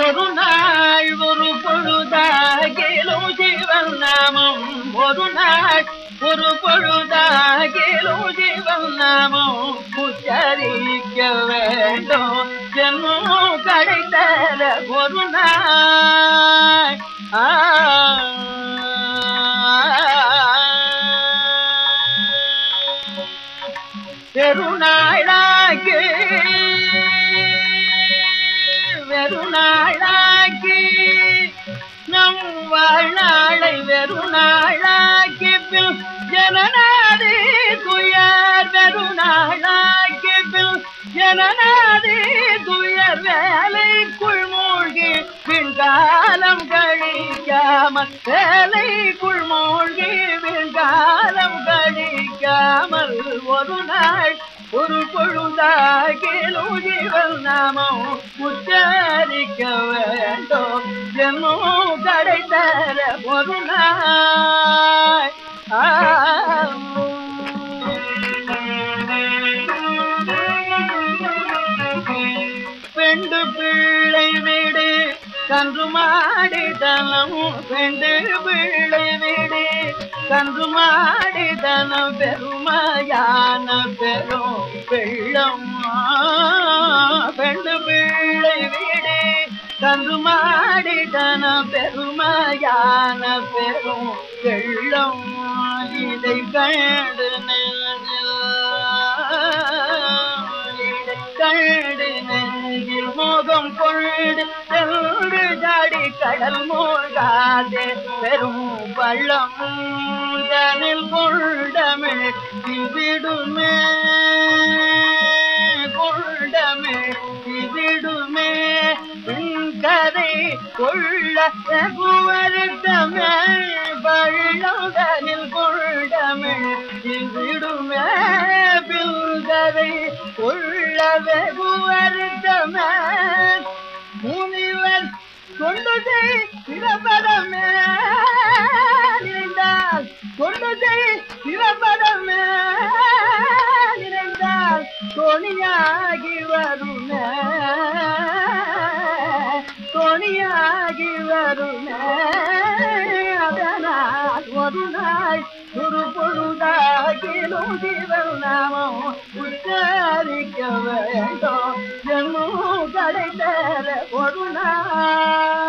ஒரு நாள் ஒரு பொழுதாகிலும் ஜீவன் நாமம் ஒரு நாள் ஒரு பொழுதாகிலும் ஜீவன் நாமம் உச்சரிக்க வேண்டும் ஜென்மம் கிடைத்தல ஒரு நாள் பெருநாளாகி வெறுநாளாக்கி நம் வாழ்நாளை வெறுநாளாக்கி பில் ஜனநாதி துயர் வெறுநாளாக்கி பில் ஜனநாதி துயர் வேலைக்குள் மூழ்கி பின்காலம் கழிக்காமல் வேலைக்குள் மூழ்கி பின்காலம் ஒரு ஜீவன் நாமம் உச்சரிக்க வேண்டும் ஜென்மம் கிடைத்தர ஒரு பெண்டு பிள்ளை வீடு கன்று மாடிதனம் பெண்டு பிள்ளை வீடு கன்று மாடிதனம் பெருமையான பெரும் வெள்ளம் பெண்ணு பிள்ளை வீடு கன்று மாடிதனம் பெருமையான பெரும் வெள்ளம் இதை கண்டு பொழுது சென்று ஜாடி கடல் மூழ்காதே பெரும் பள்ளம் தனில் கொண்டமே விடுமே கொண்டமே விடுமே கதை கொள்ள வருத்தமே கொண்டமே கொண்டமிழ் பில் கதை கொள்ள வெகு வருத்தமே கொண்டதை சிறப்படமே நினைந்தால் கொண்டதை சிறப்படமே தோணியாகி துணியாகி வருமே துணியாகி வருமே. அதனால் ஒரு நாள் ஒரு பொழுதாகிலும் ஜீவன் நாமம் உச்சரிக்க வேண்டும். ஜம்மு கடை தர ஒரு நாள்